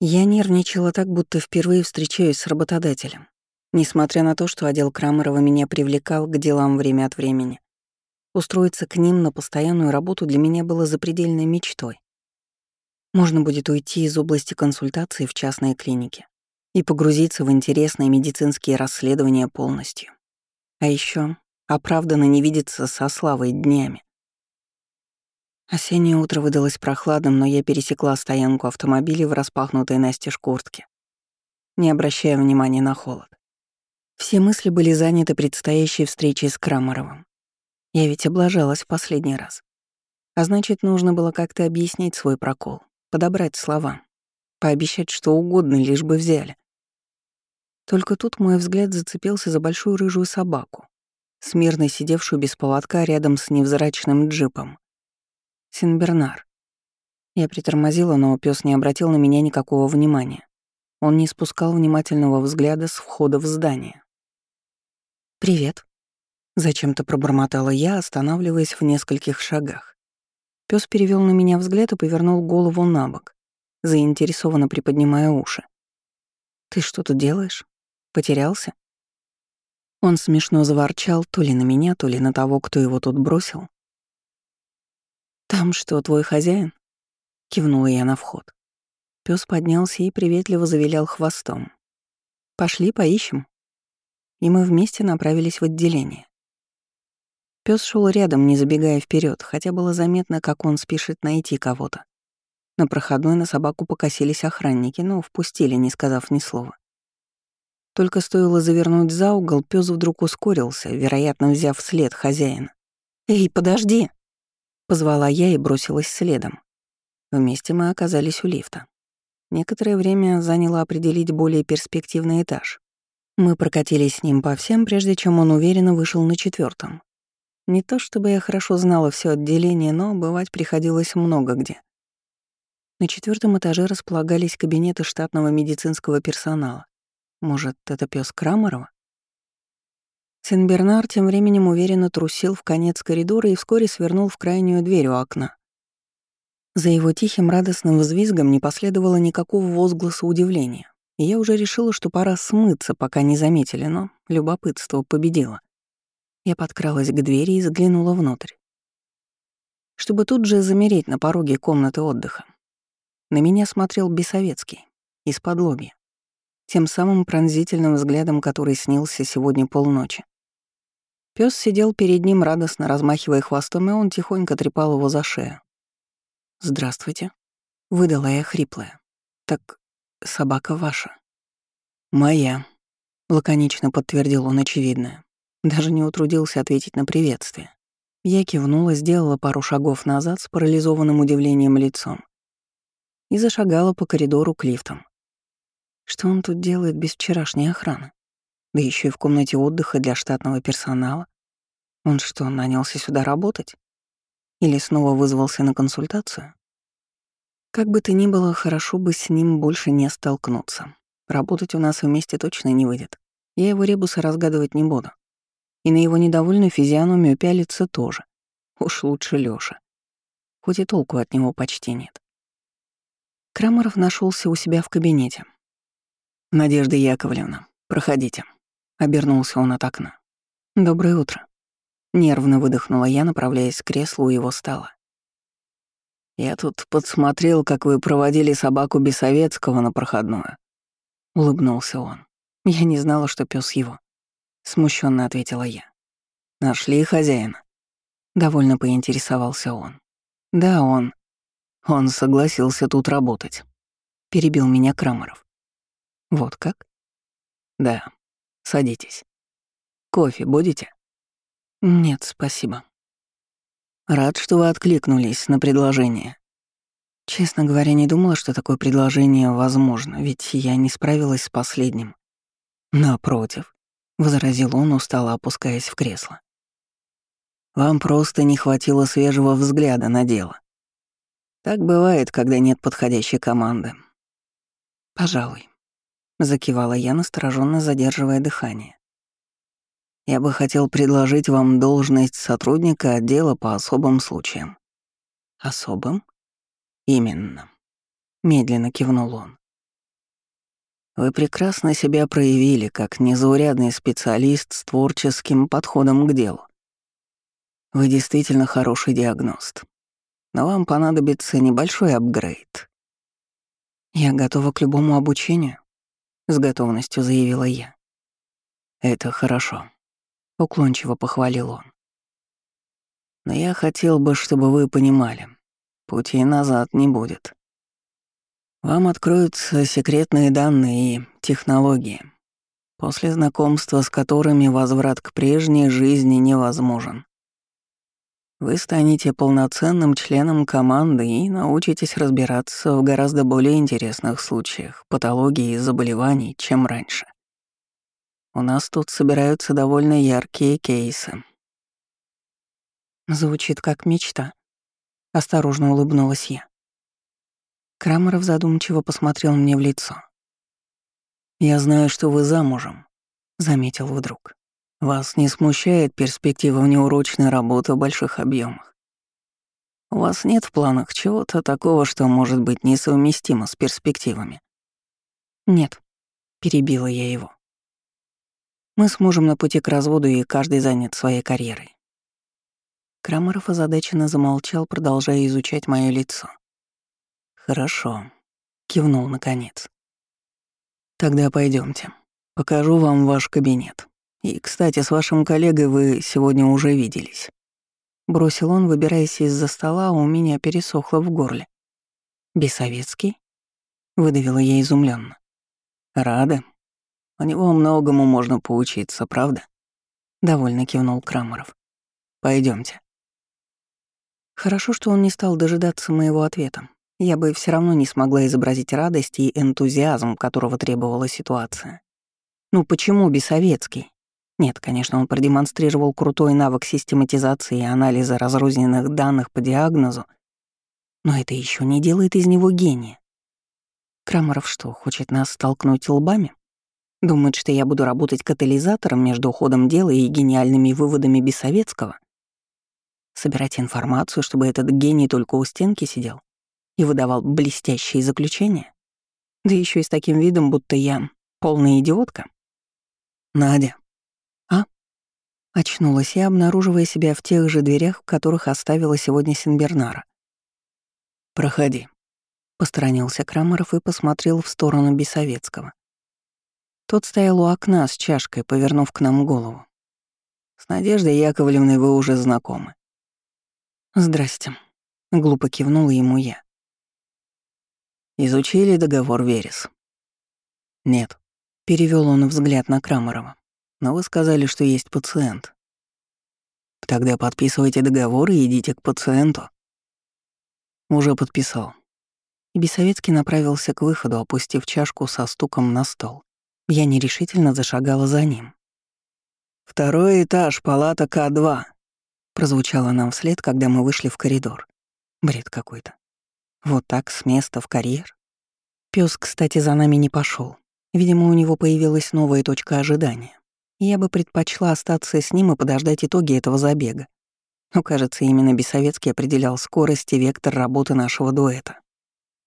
Я нервничала так, будто впервые встречаюсь с работодателем. Несмотря на то, что отдел Крамерова меня привлекал к делам время от времени, устроиться к ним на постоянную работу для меня было запредельной мечтой. Можно будет уйти из области консультации в частные клиники и погрузиться в интересные медицинские расследования полностью. А еще оправданно не видеться со Славой днями. Осеннее утро выдалось прохладным, но я пересекла стоянку автомобиля в распахнутой настежь куртке, не обращая внимания на холод. Все мысли были заняты предстоящей встречей с Крамаровым. Я ведь облажалась в последний раз. А значит, нужно было как-то объяснить свой прокол, подобрать слова, пообещать что угодно, лишь бы взяли. Только тут мой взгляд зацепился за большую рыжую собаку, смирно сидевшую без поводка рядом с невзрачным джипом. Синбернар. Я притормозила, но пес не обратил на меня никакого внимания. Он не спускал внимательного взгляда с входа в здание. «Привет», — зачем-то пробормотала я, останавливаясь в нескольких шагах. Пес перевел на меня взгляд и повернул голову на бок, заинтересованно приподнимая уши. «Ты что тут делаешь? Потерялся?» Он смешно заворчал то ли на меня, то ли на того, кто его тут бросил, «Там что, твой хозяин?» — кивнула я на вход. Пёс поднялся и приветливо завилял хвостом. «Пошли, поищем». И мы вместе направились в отделение. Пёс шел рядом, не забегая вперед, хотя было заметно, как он спешит найти кого-то. На проходной на собаку покосились охранники, но впустили, не сказав ни слова. Только стоило завернуть за угол, пес вдруг ускорился, вероятно, взяв след хозяина. «Эй, подожди!» Позвала я и бросилась следом. Вместе мы оказались у лифта. Некоторое время заняло определить более перспективный этаж. Мы прокатились с ним по всем, прежде чем он уверенно вышел на четвертом. Не то чтобы я хорошо знала все отделение, но бывать приходилось много где. На четвертом этаже располагались кабинеты штатного медицинского персонала. Может, это пес Крамарова? Сен-Бернар тем временем уверенно трусил в конец коридора и вскоре свернул в крайнюю дверь у окна. За его тихим радостным взвизгом не последовало никакого возгласа удивления, и я уже решила, что пора смыться, пока не заметили, но любопытство победило. Я подкралась к двери и заглянула внутрь. Чтобы тут же замереть на пороге комнаты отдыха. На меня смотрел Бесовецкий, из-под лобья, тем самым пронзительным взглядом, который снился сегодня полночи. Пес сидел перед ним, радостно размахивая хвостом, и он тихонько трепал его за шею. «Здравствуйте», — выдала я хриплая. «Так собака ваша?» «Моя», — лаконично подтвердил он очевидное. Даже не утрудился ответить на приветствие. Я кивнула, сделала пару шагов назад с парализованным удивлением лицом и зашагала по коридору к лифтам. Что он тут делает без вчерашней охраны? Да еще и в комнате отдыха для штатного персонала. Он что, нанялся сюда работать? Или снова вызвался на консультацию? Как бы то ни было, хорошо бы с ним больше не столкнуться. Работать у нас вместе точно не выйдет. Я его ребусы разгадывать не буду. И на его недовольную физиономию пялиться тоже. Уж лучше Лёша. Хоть и толку от него почти нет. Крамаров нашелся у себя в кабинете. «Надежда Яковлевна, проходите». Обернулся он от окна. «Доброе утро». Нервно выдохнула я, направляясь к креслу у его стола. «Я тут подсмотрел, как вы проводили собаку Бесовецкого на проходную». Улыбнулся он. Я не знала, что пес его. Смущенно ответила я. «Нашли хозяина?» Довольно поинтересовался он. «Да, он. Он согласился тут работать». Перебил меня Крамаров. «Вот как?» «Да. Садитесь. Кофе будете? Нет, спасибо. Рад, что вы откликнулись на предложение. Честно говоря, не думала, что такое предложение возможно, ведь я не справилась с последним. Напротив, возразил он, устало опускаясь в кресло. Вам просто не хватило свежего взгляда на дело. Так бывает, когда нет подходящей команды. Пожалуй. Закивала я, настороженно задерживая дыхание. Я бы хотел предложить вам должность сотрудника отдела по особым случаям. Особым? Именно. Медленно кивнул он. Вы прекрасно себя проявили как незаурядный специалист с творческим подходом к делу. Вы действительно хороший диагност. Но вам понадобится небольшой апгрейд. Я готова к любому обучению, с готовностью заявила я. Это хорошо, уклончиво похвалил он. Но я хотел бы, чтобы вы понимали, пути назад не будет. Вам откроются секретные данные и технологии, после знакомства с которыми возврат к прежней жизни невозможен. Вы станете полноценным членом команды и научитесь разбираться в гораздо более интересных случаях патологии и заболеваний, чем раньше. У нас тут собираются довольно яркие кейсы. Звучит как мечта. Осторожно улыбнулась я. Крамеров задумчиво посмотрел мне в лицо. «Я знаю, что вы замужем», — заметил вдруг. «Вас не смущает перспектива внеурочной работы в больших объемах. У вас нет в планах чего-то такого, что может быть несовместимо с перспективами?» «Нет», — перебила я его. «Мы с мужем на пути к разводу, и каждый занят своей карьерой». Крамеров озадаченно замолчал, продолжая изучать мое лицо. «Хорошо», — кивнул наконец. «Тогда пойдемте. Покажу вам ваш кабинет. И, кстати, с вашим коллегой вы сегодня уже виделись». Бросил он, выбираясь из-за стола, а у меня пересохло в горле. «Бессоветский?» — выдавила я изумленно. «Рада. У него многому можно поучиться, правда?» — довольно кивнул Крамаров. Пойдемте. Хорошо, что он не стал дожидаться моего ответа я бы все равно не смогла изобразить радость и энтузиазм, которого требовала ситуация. Ну почему бессоветский? Нет, конечно, он продемонстрировал крутой навык систематизации и анализа разрозненных данных по диагнозу, но это еще не делает из него гения. Крамаров что, хочет нас столкнуть лбами? Думает, что я буду работать катализатором между уходом дела и гениальными выводами Бессоветского? Собирать информацию, чтобы этот гений только у стенки сидел? и выдавал блестящие заключения? Да еще и с таким видом, будто я полная идиотка. Надя. Очнулась я, обнаруживая себя в тех же дверях, в которых оставила сегодня Синбернара. «Проходи», — посторонился Крамаров и посмотрел в сторону Бесовецкого. Тот стоял у окна с чашкой, повернув к нам голову. «С Надеждой Яковлевной вы уже знакомы». «Здрасте», — глупо кивнула ему я. Изучили договор Верес? Нет. Перевел он взгляд на Крамарова. Но вы сказали, что есть пациент. Тогда подписывайте договор и идите к пациенту. Уже подписал. Бесовецкий направился к выходу, опустив чашку со стуком на стол. Я нерешительно зашагала за ним. «Второй этаж, палата К2», — прозвучало нам вслед, когда мы вышли в коридор. Бред какой-то. Вот так, с места в карьер. Пёс, кстати, за нами не пошел. Видимо, у него появилась новая точка ожидания. Я бы предпочла остаться с ним и подождать итоги этого забега. Но, кажется, именно Бессоветский определял скорость и вектор работы нашего дуэта.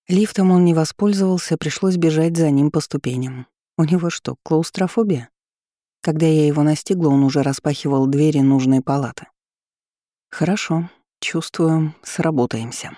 Лифтом он не воспользовался, пришлось бежать за ним по ступеням. У него что, клаустрофобия? Когда я его настигла, он уже распахивал двери нужной палаты. Хорошо, чувствую, сработаемся.